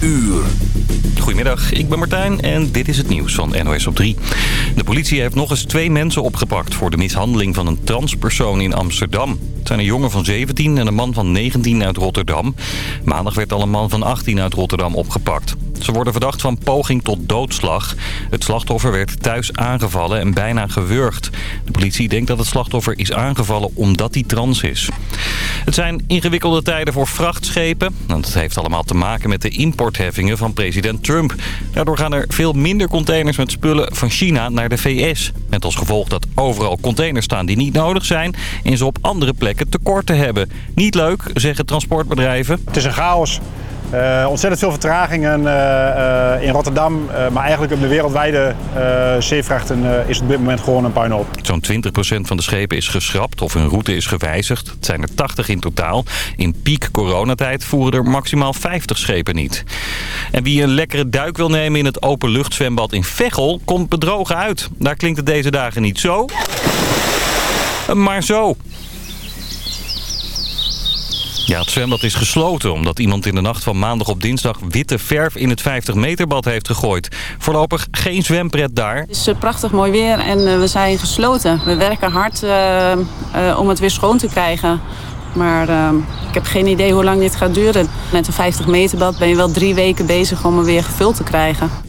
uur. Goedemiddag, ik ben Martijn en dit is het nieuws van NOS op 3. De politie heeft nog eens twee mensen opgepakt voor de mishandeling van een transpersoon in Amsterdam. Het zijn een jongen van 17 en een man van 19 uit Rotterdam. Maandag werd al een man van 18 uit Rotterdam opgepakt. Ze worden verdacht van poging tot doodslag. Het slachtoffer werd thuis aangevallen en bijna gewurgd. De politie denkt dat het slachtoffer is aangevallen omdat hij trans is. Het zijn ingewikkelde tijden voor vrachtschepen. Dat heeft allemaal te maken met de importheffingen van president Trump. Daardoor gaan er veel minder containers met spullen van China naar de VS. Met als gevolg dat overal containers staan die niet nodig zijn... en ze op andere plekken tekorten hebben. Niet leuk, zeggen transportbedrijven. Het is een chaos. Uh, ontzettend veel vertragingen uh, uh, in Rotterdam, maar eigenlijk op de wereldwijde zeevrachten is het op dit moment gewoon een puinhoop. Zo'n 20% van de schepen is geschrapt of hun route is gewijzigd. Het zijn er 80 in totaal. In piek coronatijd voeren er maximaal 50 schepen niet. En wie een lekkere duik wil nemen in het openluchtzwembad in Veghel, komt bedrogen uit. Daar klinkt het deze dagen niet zo, maar zo. Ja, het zwembad is gesloten omdat iemand in de nacht van maandag op dinsdag witte verf in het 50 meter bad heeft gegooid. Voorlopig geen zwempret daar. Het is prachtig mooi weer en we zijn gesloten. We werken hard uh, om het weer schoon te krijgen. Maar ik heb geen idee hoe lang dit gaat duren. Met een 50 meter bad ben je wel drie weken bezig om hem weer gevuld te krijgen.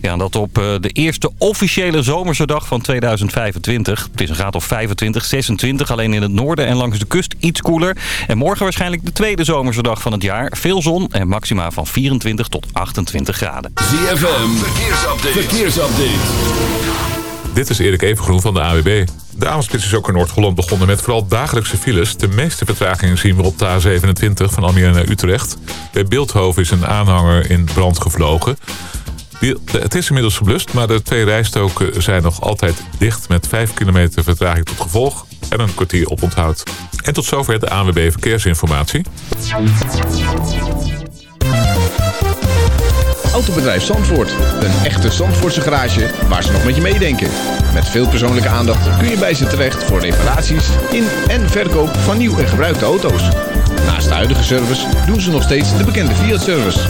Ja, dat op de eerste officiële zomerse dag van 2025. Het is een graad of 25, 26, alleen in het noorden en langs de kust iets koeler. En morgen waarschijnlijk de tweede zomerse dag van het jaar. Veel zon en maxima van 24 tot 28 graden. ZFM, verkeersupdate. verkeersupdate. Dit is Erik Evengroen van de AWB. De avondspits is ook in Noord-Holland begonnen met vooral dagelijkse files. De meeste vertragingen zien we op de A27 van Almere naar Utrecht. Bij Beeldhoven is een aanhanger in brand gevlogen. Het is inmiddels geblust, maar de twee rijstoken zijn nog altijd dicht... met 5 kilometer vertraging tot gevolg en een kwartier op onthoud. En tot zover de ANWB Verkeersinformatie. Autobedrijf Zandvoort. Een echte Zandvoortse garage waar ze nog met je meedenken. Met veel persoonlijke aandacht kun je bij ze terecht voor reparaties in en verkoop van nieuw en gebruikte auto's. Naast de huidige service doen ze nog steeds de bekende Fiat-service.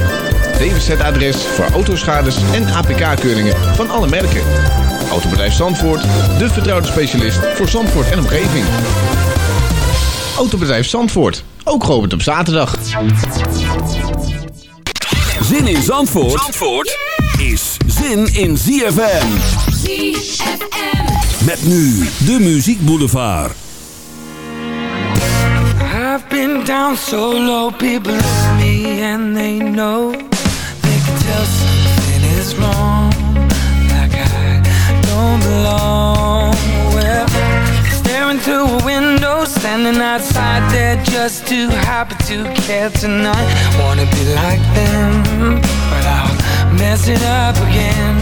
DWZ-adres voor autoschades en APK-keuringen van alle merken. Autobedrijf Zandvoort, de vertrouwde specialist voor Zandvoort en omgeving. Autobedrijf Zandvoort, ook geopend op zaterdag. Zin in Zandvoort, Zandvoort is zin in ZFM. ZFM. Met nu de Muziek Boulevard. I've been down so low, people me and they know just too happy to care tonight. Wanna be like them But I'll mess it up again.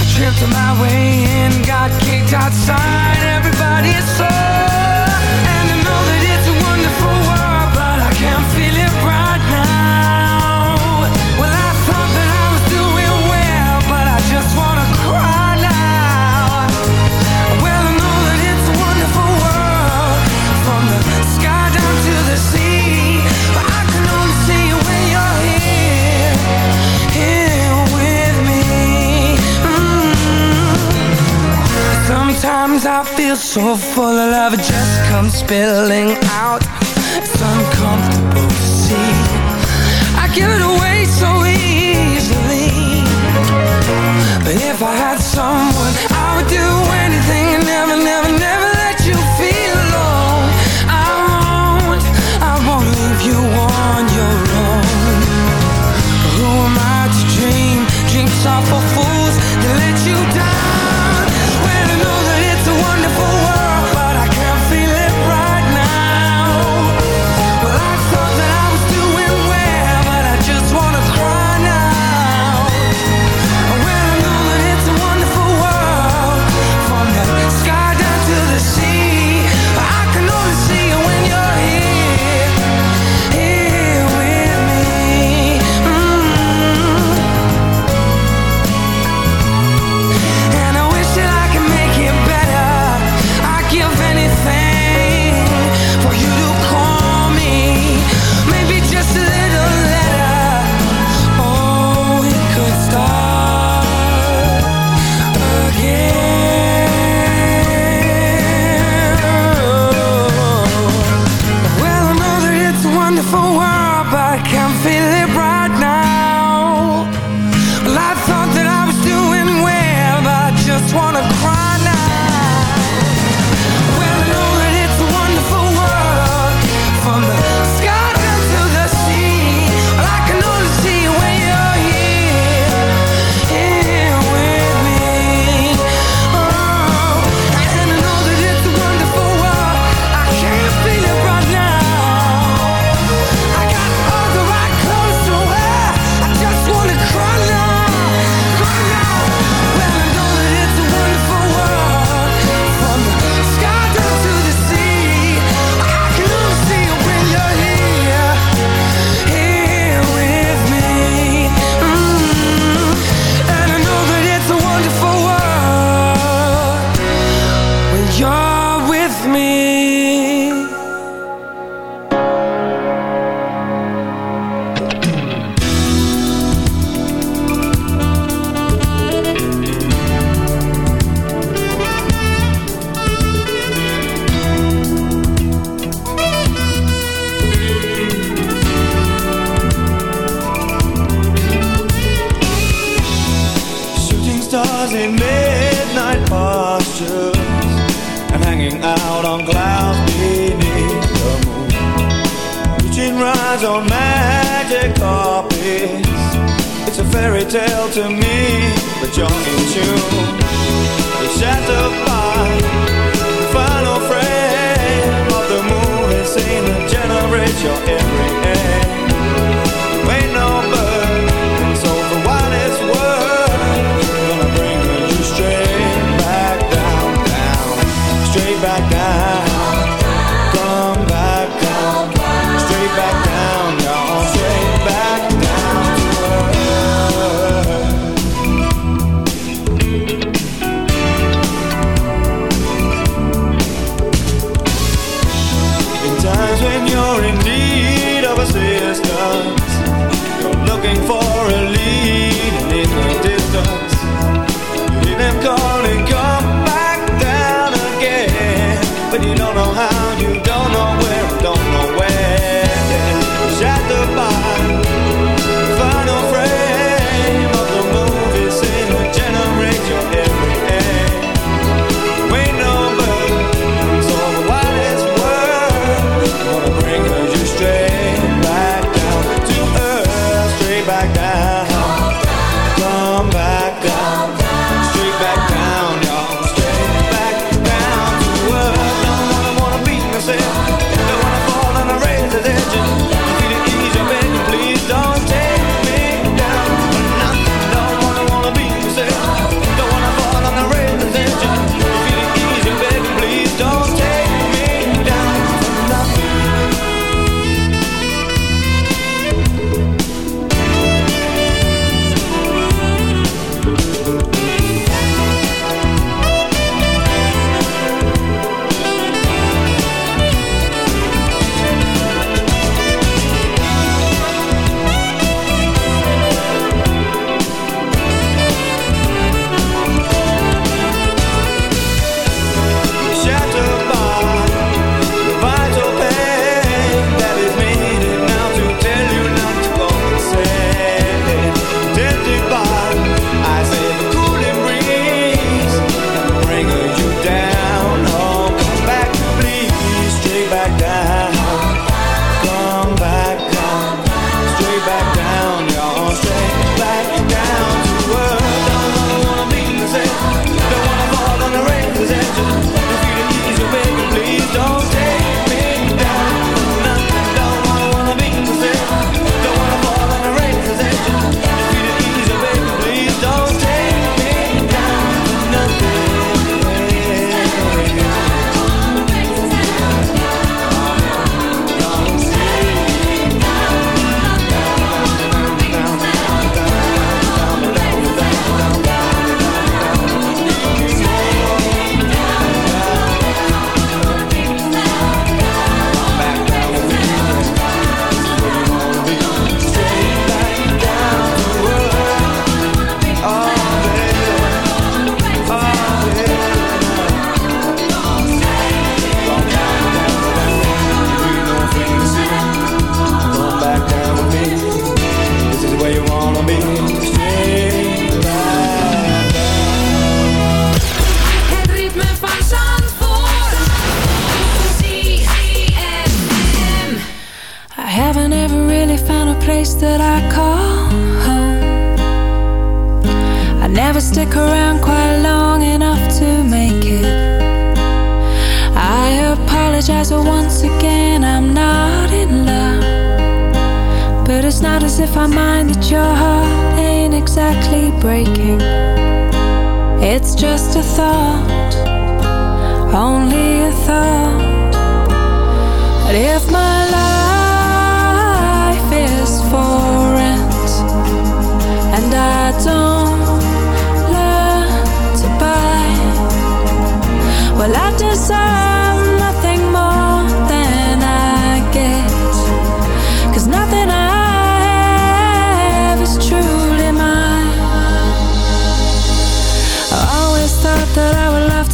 I tripped my way in Got kicked outside. Everybody's so I feel so full of love. It just comes spilling out. It's uncomfortable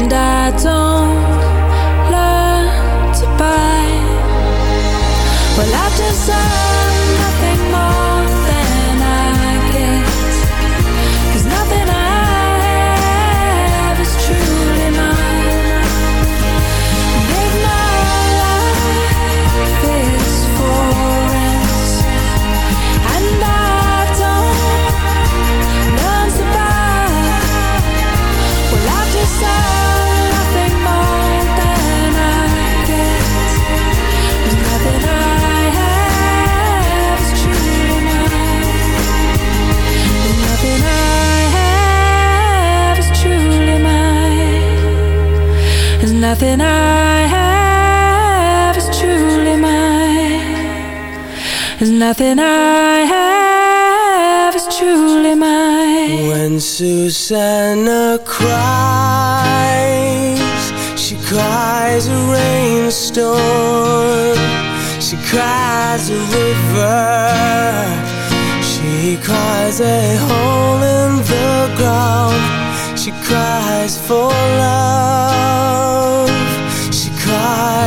And I don't nothing I have is truly mine. There's nothing I have is truly mine. When Susanna cries, she cries a rainstorm. She cries a river. She cries a hole in the ground. She cries for love.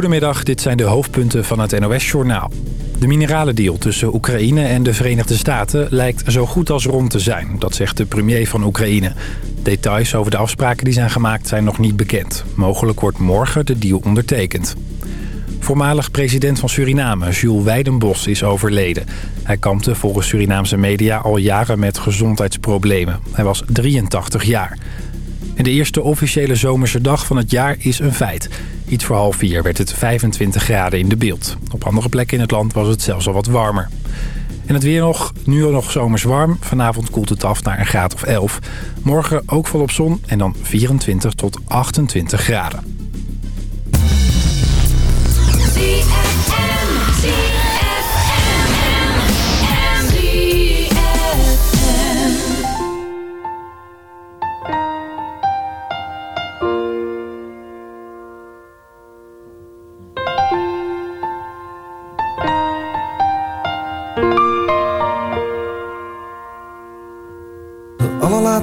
Goedemiddag, dit zijn de hoofdpunten van het NOS-journaal. De mineralendeal tussen Oekraïne en de Verenigde Staten lijkt zo goed als rond te zijn. Dat zegt de premier van Oekraïne. Details over de afspraken die zijn gemaakt zijn nog niet bekend. Mogelijk wordt morgen de deal ondertekend. Voormalig president van Suriname, Jules Weidenbos, is overleden. Hij kampte volgens Surinaamse media al jaren met gezondheidsproblemen. Hij was 83 jaar. En de eerste officiële zomerse dag van het jaar is een feit. Iets voor half vier werd het 25 graden in de beeld. Op andere plekken in het land was het zelfs al wat warmer. En het weer nog, nu al nog zomers warm. Vanavond koelt het af naar een graad of 11. Morgen ook volop zon en dan 24 tot 28 graden.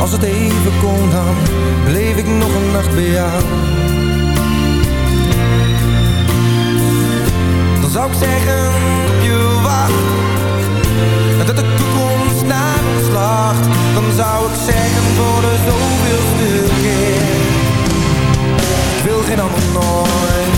Als het even kon, dan bleef ik nog een nacht bij jou. Dan zou ik zeggen, je wacht. Dat de toekomst naar ons lacht. Dan zou ik zeggen, voor de zoveelste keer. Ik wil geen ander nooit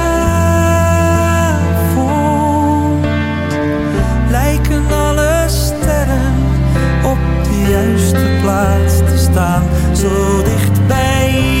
juiste plaats te staan, zo dicht bij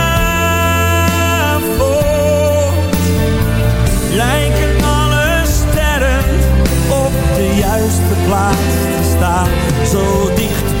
plaats te staan, zo dicht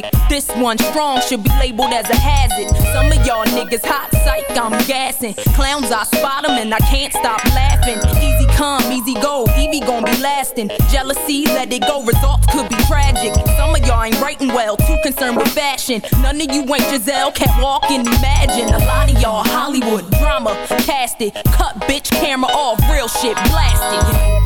traffic. This one strong should be labeled as a hazard. Some of y'all niggas hot psych, I'm gassing. Clowns, I spot them and I can't stop laughing. Easy come, easy go, Evie gon' be lasting. Jealousy, let it go, results could be tragic. Some of y'all ain't writing well, too concerned with fashion. None of you ain't Giselle, can't walk and imagine. A lot of y'all Hollywood drama, cast it. Cut bitch camera off, real shit blasted.